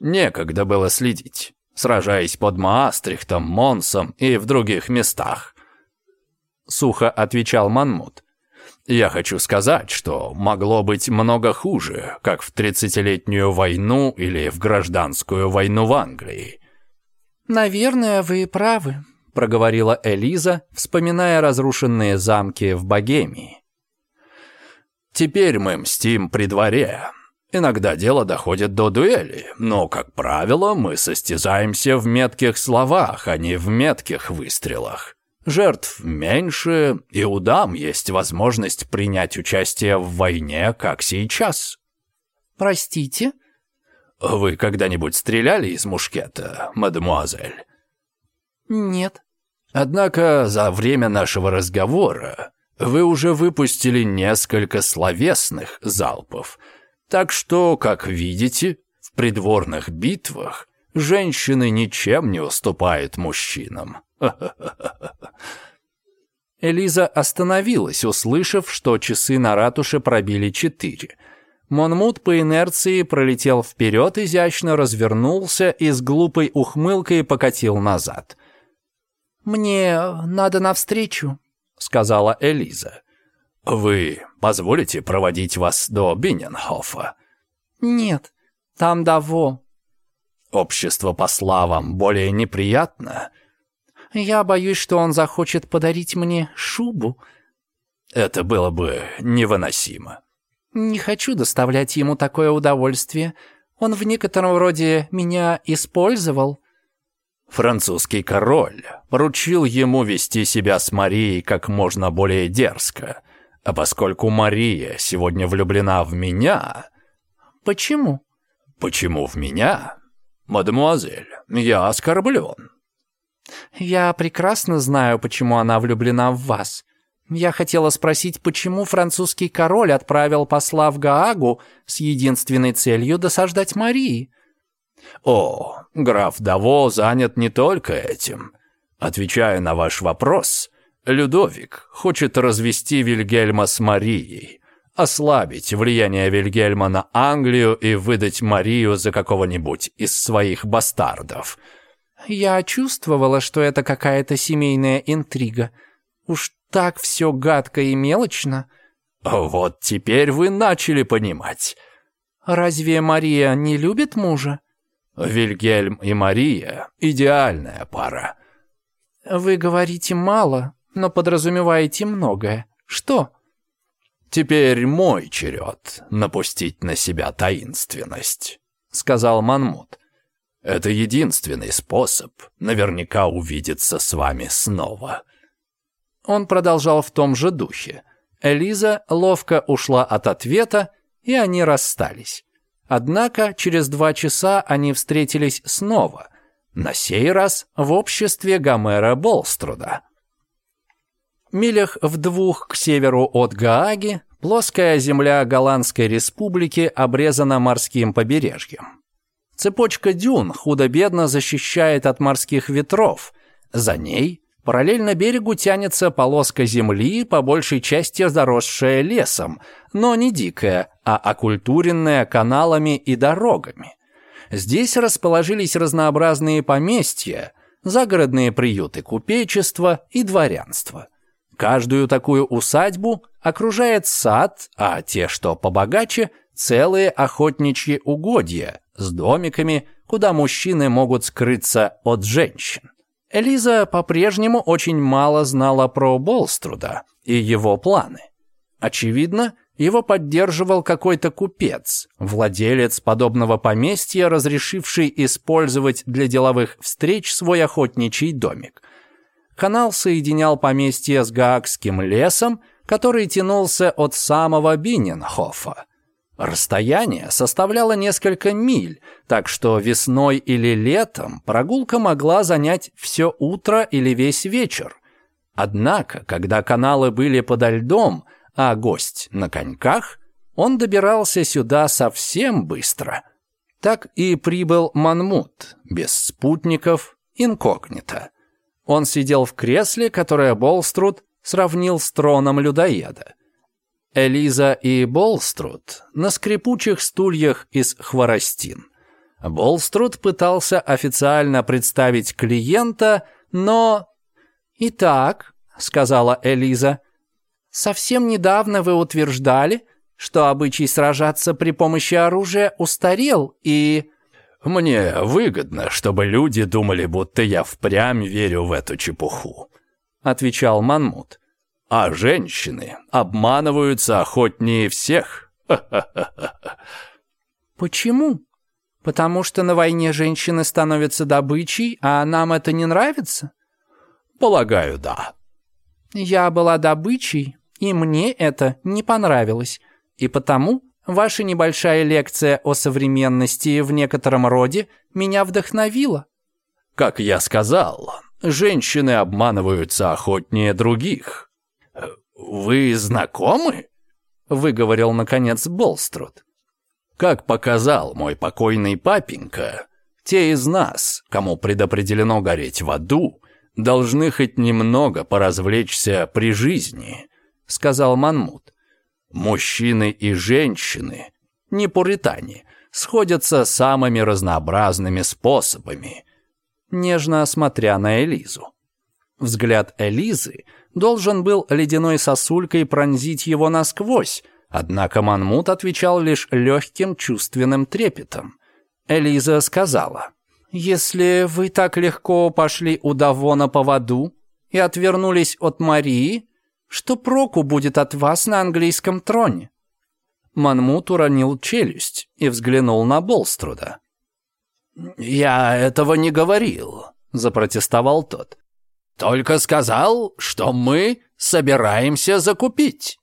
Некогда было следить, сражаясь под Маастрихтом, Монсом и в других местах. Сухо отвечал Манмут. Я хочу сказать, что могло быть много хуже, как в тридцатилетнюю войну или в гражданскую войну в Англии. Наверное, вы правы, – проговорила Элиза, вспоминая разрушенные замки в Богемии. «Теперь мы мстим при дворе. Иногда дело доходит до дуэли, но, как правило, мы состязаемся в метких словах, а не в метких выстрелах. Жертв меньше, и у дам есть возможность принять участие в войне, как сейчас». «Простите?» «Вы когда-нибудь стреляли из мушкета, мадемуазель?» Нет. Однако за время нашего разговора вы уже выпустили несколько словесных залпов. Так что, как видите, в придворных битвах женщины ничем не уступают мужчинам. Элиза остановилась, услышав, что часы на ратуше пробили четыре. Монмут по инерции пролетел вперед, изящно развернулся и с глупой ухмылкой покатил назад. «Мне надо навстречу», — сказала Элиза. «Вы позволите проводить вас до Биненхофа?» «Нет, там даво». «Общество по вам более неприятно?» «Я боюсь, что он захочет подарить мне шубу». «Это было бы невыносимо». «Не хочу доставлять ему такое удовольствие. Он в некотором роде меня использовал». Французский король поручил ему вести себя с Марией как можно более дерзко. А поскольку Мария сегодня влюблена в меня... Почему? Почему в меня? Мадемуазель, я оскорблен. Я прекрасно знаю, почему она влюблена в вас. Я хотела спросить, почему французский король отправил посла в Гаагу с единственной целью досаждать Марии. «О, граф Даво занят не только этим. Отвечая на ваш вопрос, Людовик хочет развести Вильгельма с Марией, ослабить влияние Вильгельма на Англию и выдать Марию за какого-нибудь из своих бастардов». «Я чувствовала, что это какая-то семейная интрига. Уж так все гадко и мелочно». «Вот теперь вы начали понимать». «Разве Мария не любит мужа?» Вильгельм и Мария – идеальная пара». «Вы говорите мало, но подразумеваете многое. Что?» «Теперь мой черед напустить на себя таинственность», — сказал Манмут. «Это единственный способ наверняка увидеться с вами снова». Он продолжал в том же духе. Элиза ловко ушла от ответа, и они расстались. Однако через два часа они встретились снова, на сей раз в обществе Гомера Болструда. Милях в двух к северу от Гааги плоская земля Голландской республики обрезана морским побережьем. Цепочка дюн худо-бедно защищает от морских ветров, за ней Параллельно берегу тянется полоска земли, по большей части заросшая лесом, но не дикая, а окультуренная каналами и дорогами. Здесь расположились разнообразные поместья, загородные приюты купечества и дворянства. Каждую такую усадьбу окружает сад, а те, что побогаче, целые охотничьи угодья с домиками, куда мужчины могут скрыться от женщин. Элиза по-прежнему очень мало знала про Болструда и его планы. Очевидно, его поддерживал какой-то купец, владелец подобного поместья, разрешивший использовать для деловых встреч свой охотничий домик. Канал соединял поместье с Гаагским лесом, который тянулся от самого Биненхофа. Расстояние составляло несколько миль, так что весной или летом прогулка могла занять все утро или весь вечер. Однако, когда каналы были подо льдом, а гость на коньках, он добирался сюда совсем быстро. Так и прибыл Манмут, без спутников, инкогнито. Он сидел в кресле, которое Болструд сравнил с троном людоеда – Элиза и Болструд на скрипучих стульях из хворостин. Болструд пытался официально представить клиента, но... «Итак», — сказала Элиза, — «совсем недавно вы утверждали, что обычай сражаться при помощи оружия устарел и...» «Мне выгодно, чтобы люди думали, будто я впрямь верю в эту чепуху», — отвечал Манмут. А женщины обманываются охотнее всех. Почему? Потому что на войне женщины становятся добычей, а нам это не нравится? Полагаю, да. Я была добычей, и мне это не понравилось. И потому ваша небольшая лекция о современности в некотором роде меня вдохновила. Как я сказал, женщины обманываются охотнее других. «Вы знакомы?» — выговорил, наконец, Болструд. «Как показал мой покойный папенька, те из нас, кому предопределено гореть в аду, должны хоть немного поразвлечься при жизни», — сказал Манмут. «Мужчины и женщины, не пуритане, сходятся самыми разнообразными способами», нежно осмотря на Элизу. Взгляд Элизы — должен был ледяной сосулькой пронзить его насквозь, однако Манмут отвечал лишь легким чувственным трепетом. Элиза сказала, «Если вы так легко пошли у Давона по воду и отвернулись от Марии, что проку будет от вас на английском троне?» Манмут уронил челюсть и взглянул на Болструда. «Я этого не говорил», — запротестовал тот. Только сказал, что мы собираемся закупить».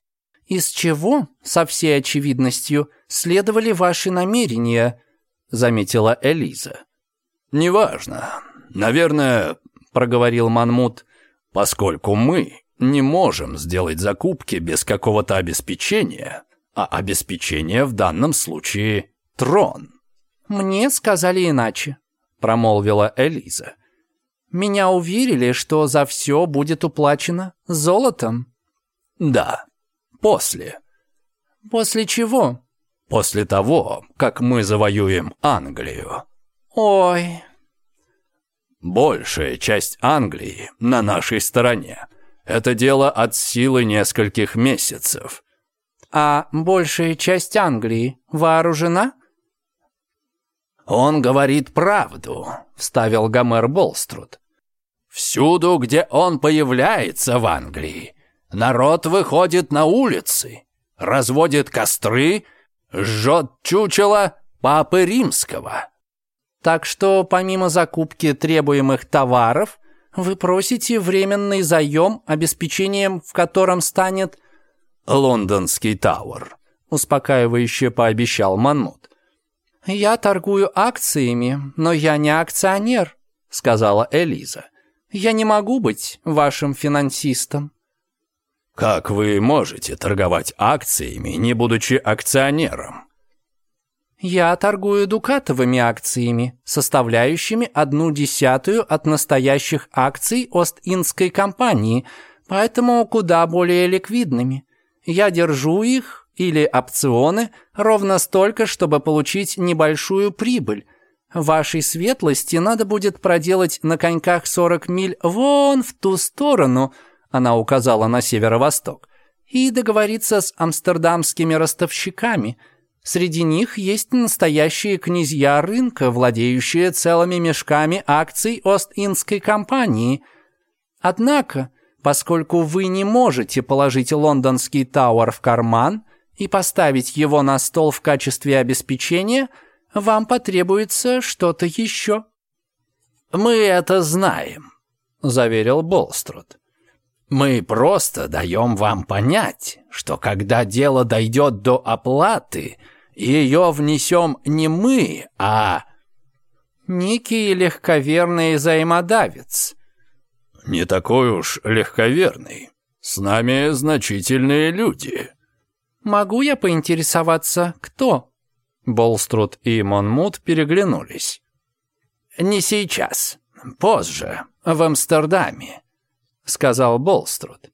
«Из чего, со всей очевидностью, следовали ваши намерения», — заметила Элиза. «Неважно. Наверное, — проговорил Манмут, — поскольку мы не можем сделать закупки без какого-то обеспечения, а обеспечение в данном случае — трон». «Мне сказали иначе», — промолвила Элиза. — меня уверили, что за все будет уплачено золотом. Да, после. После чего? После того, как мы завоюем Англию. Ой. Большая часть Англии на нашей стороне. Это дело от силы нескольких месяцев. А большая часть Англии вооружена? «Он говорит правду», — вставил Гомер Болструд. «Всюду, где он появляется в Англии, народ выходит на улицы, разводит костры, жжет чучело Папы Римского». «Так что, помимо закупки требуемых товаров, вы просите временный заем, обеспечением в котором станет...» «Лондонский Тауэр», — успокаивающе пообещал Манмут. «Я торгую акциями, но я не акционер», — сказала Элиза. «Я не могу быть вашим финансистом». «Как вы можете торговать акциями, не будучи акционером?» «Я торгую дукатовыми акциями, составляющими одну десятую от настоящих акций Ост-Индской компании, поэтому куда более ликвидными. Я держу их или опционы ровно столько, чтобы получить небольшую прибыль. Вашей светлости надо будет проделать на коньках 40 миль вон в ту сторону, она указала на северо-восток, и договориться с амстердамскими ростовщиками. Среди них есть настоящие князья рынка, владеющие целыми мешками акций Ост-Индской компании. Однако, поскольку вы не можете положить лондонский тауэр в карман – и поставить его на стол в качестве обеспечения, вам потребуется что-то еще». «Мы это знаем», — заверил Болструд. «Мы просто даем вам понять, что когда дело дойдет до оплаты, ее внесем не мы, а...» «Некий легковерный взаимодавец». «Не такой уж легковерный. С нами значительные люди», «Могу я поинтересоваться, кто?» Болструд и Монмут переглянулись. «Не сейчас, позже, в Амстердаме», — сказал Болструд.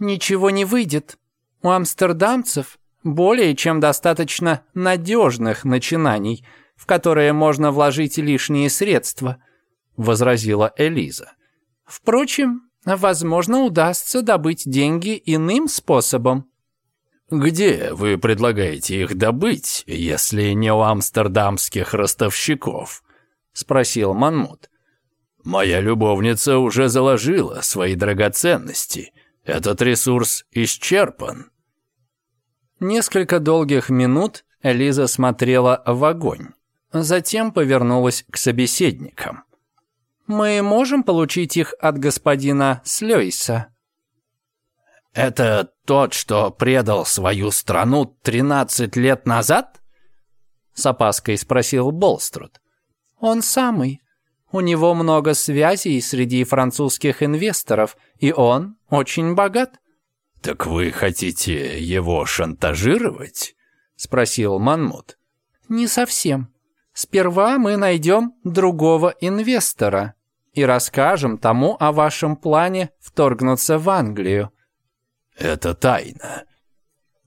«Ничего не выйдет. У амстердамцев более чем достаточно надежных начинаний, в которые можно вложить лишние средства», — возразила Элиза. «Впрочем, возможно, удастся добыть деньги иным способом». Где вы предлагаете их добыть, если не у амстердамских ростовщиков?» — спросил Манмут. «Моя любовница уже заложила свои драгоценности. Этот ресурс исчерпан». Несколько долгих минут Элиза смотрела в огонь, затем повернулась к собеседникам. «Мы можем получить их от господина Слёйса?» «Это тот, что предал свою страну 13 лет назад?» С опаской спросил Болструд. «Он самый. У него много связей среди французских инвесторов, и он очень богат». «Так вы хотите его шантажировать?» спросил Манмут. «Не совсем. Сперва мы найдем другого инвестора и расскажем тому о вашем плане вторгнуться в Англию. Это тайна.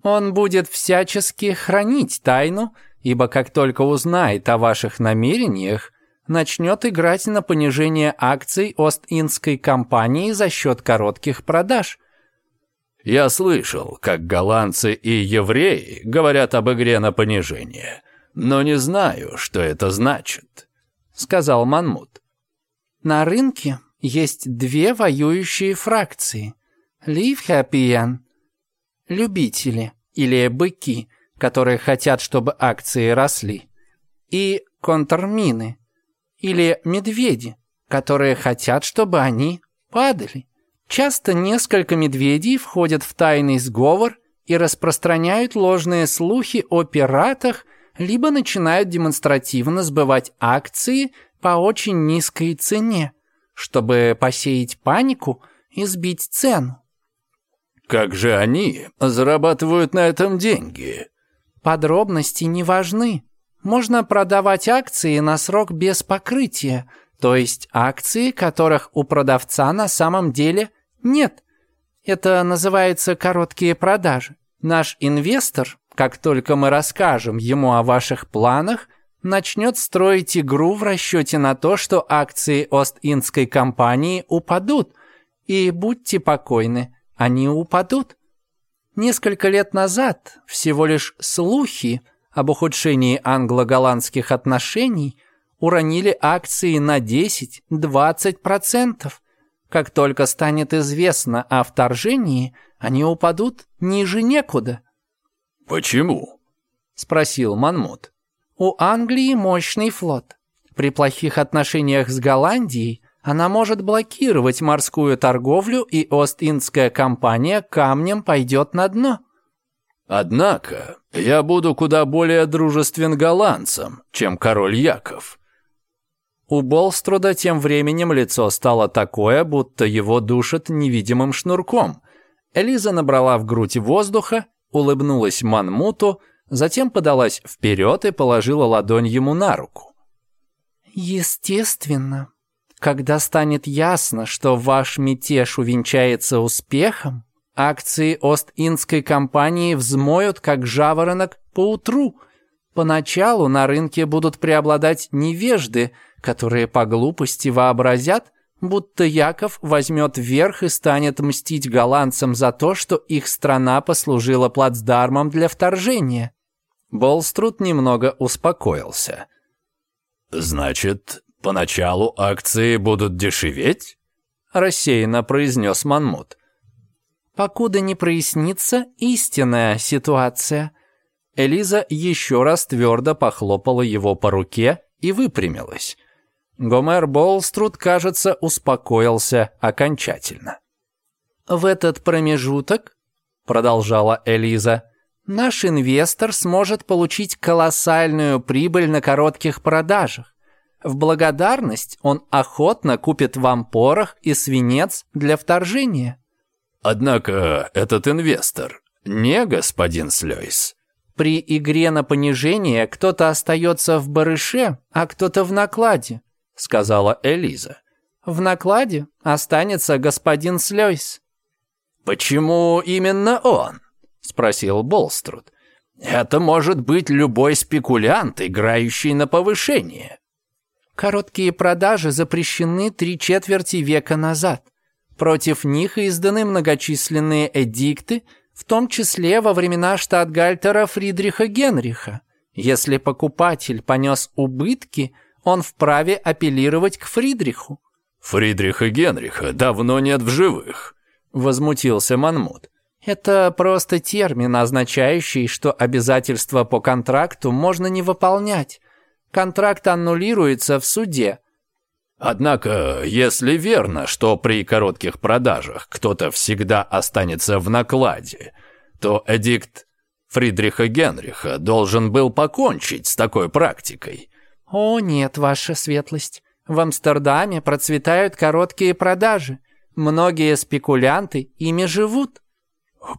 Он будет всячески хранить тайну, ибо как только узнает о ваших намерениях, начнет играть на понижение акций Ост-Индской компании за счет коротких продаж. Я слышал, как голландцы и евреи говорят об игре на понижение, но не знаю, что это значит, сказал Манмут. На рынке есть две воюющие фракции – Leave Happy Jan. Любители или быки, которые хотят, чтобы акции росли. И контрмины или медведи, которые хотят, чтобы они падали. Часто несколько медведей входят в тайный сговор и распространяют ложные слухи о пиратах, либо начинают демонстративно сбывать акции по очень низкой цене, чтобы посеять панику и сбить цену. Как же они зарабатывают на этом деньги? Подробности не важны. Можно продавать акции на срок без покрытия, то есть акции, которых у продавца на самом деле нет. Это называется короткие продажи. Наш инвестор, как только мы расскажем ему о ваших планах, начнет строить игру в расчете на то, что акции Ост-Индской компании упадут. И будьте покойны, они упадут. Несколько лет назад всего лишь слухи об ухудшении англо-голландских отношений уронили акции на 10-20%. Как только станет известно о вторжении, они упадут ниже некуда. «Почему?» – спросил Манмут. «У Англии мощный флот. При плохих отношениях с Голландией она может блокировать морскую торговлю, и Ост-Индская компания камнем пойдет на дно. Однако я буду куда более дружествен голландцам, чем король Яков. У Болструда тем временем лицо стало такое, будто его душат невидимым шнурком. Элиза набрала в грудь воздуха, улыбнулась Манмуту, затем подалась вперед и положила ладонь ему на руку. «Естественно», когда станет ясно, что ваш мятеж увенчается успехом, акции Ост-Индской компании взмоют, как жаворонок, поутру. Поначалу на рынке будут преобладать невежды, которые по глупости вообразят, будто Яков возьмет верх и станет мстить голландцам за то, что их страна послужила плацдармом для вторжения. Болструд немного успокоился. «Значит, «Поначалу акции будут дешеветь?» – рассеянно произнес Манмут. «Покуда не прояснится истинная ситуация». Элиза еще раз твердо похлопала его по руке и выпрямилась. Гомер Болструд, кажется, успокоился окончательно. «В этот промежуток, — продолжала Элиза, — наш инвестор сможет получить колоссальную прибыль на коротких продажах. В благодарность он охотно купит вам порох и свинец для вторжения. Однако этот инвестор не господин Слёйс. При игре на понижение кто-то остается в барыше, а кто-то в накладе, сказала Элиза. В накладе останется господин Слёйс. Почему именно он? спросил Болструд. Это может быть любой спекулянт, играющий на повышение. Короткие продажи запрещены три четверти века назад. Против них изданы многочисленные эдикты, в том числе во времена штатгальтера Фридриха Генриха. Если покупатель понес убытки, он вправе апеллировать к Фридриху. «Фридриха Генриха давно нет в живых», — возмутился Манмут. «Это просто термин, означающий, что обязательства по контракту можно не выполнять». Контракт аннулируется в суде. Однако, если верно, что при коротких продажах кто-то всегда останется в накладе, то эдикт Фридриха Генриха должен был покончить с такой практикой. «О нет, ваша светлость, в Амстердаме процветают короткие продажи. Многие спекулянты ими живут».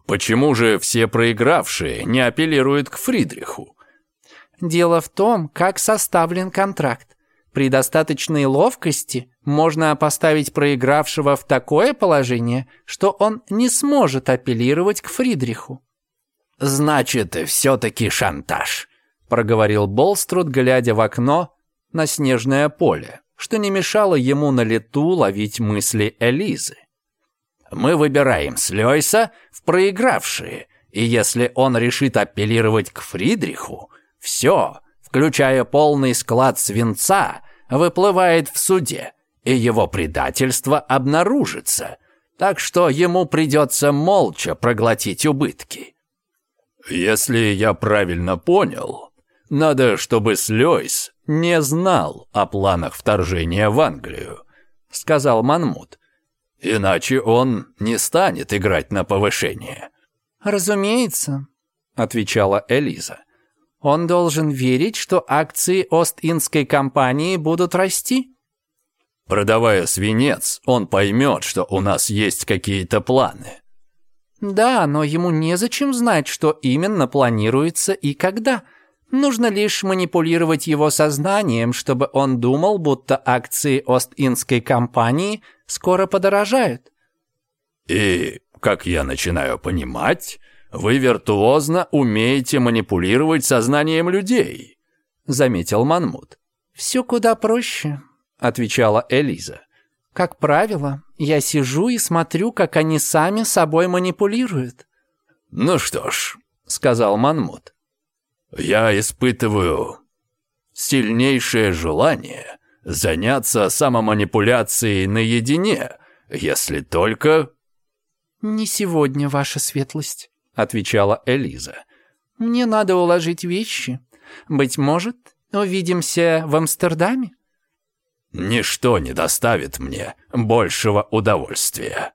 «Почему же все проигравшие не апеллируют к Фридриху?» Дело в том, как составлен контракт. При достаточной ловкости можно поставить проигравшего в такое положение, что он не сможет апеллировать к Фридриху. «Значит, все-таки шантаж», — проговорил Болструд, глядя в окно на снежное поле, что не мешало ему на лету ловить мысли Элизы. «Мы выбираем Слёйса в проигравшие, и если он решит апеллировать к Фридриху, все, включая полный склад свинца, выплывает в суде, и его предательство обнаружится, так что ему придется молча проглотить убытки. Если я правильно понял, надо, чтобы Слёйс не знал о планах вторжения в Англию, сказал Манмут. Иначе он не станет играть на повышение. Разумеется, отвечала Элиза. Он должен верить, что акции Ост-Индской компании будут расти. Продавая свинец, он поймет, что у нас есть какие-то планы. Да, но ему незачем знать, что именно планируется и когда. Нужно лишь манипулировать его сознанием, чтобы он думал, будто акции Ост-Индской компании скоро подорожают. И, как я начинаю понимать, вы виртуозно умеете манипулировать сознанием людей», — заметил Манмут. «Все куда проще», — отвечала Элиза. «Как правило, я сижу и смотрю, как они сами собой манипулируют». «Ну что ж», — сказал Манмут, — «я испытываю сильнейшее желание заняться самоманипуляцией наедине, если только...» «Не сегодня, ваша светлость» отвечала Элиза. «Мне надо уложить вещи. Быть может, увидимся в Амстердаме?» «Ничто не доставит мне большего удовольствия»,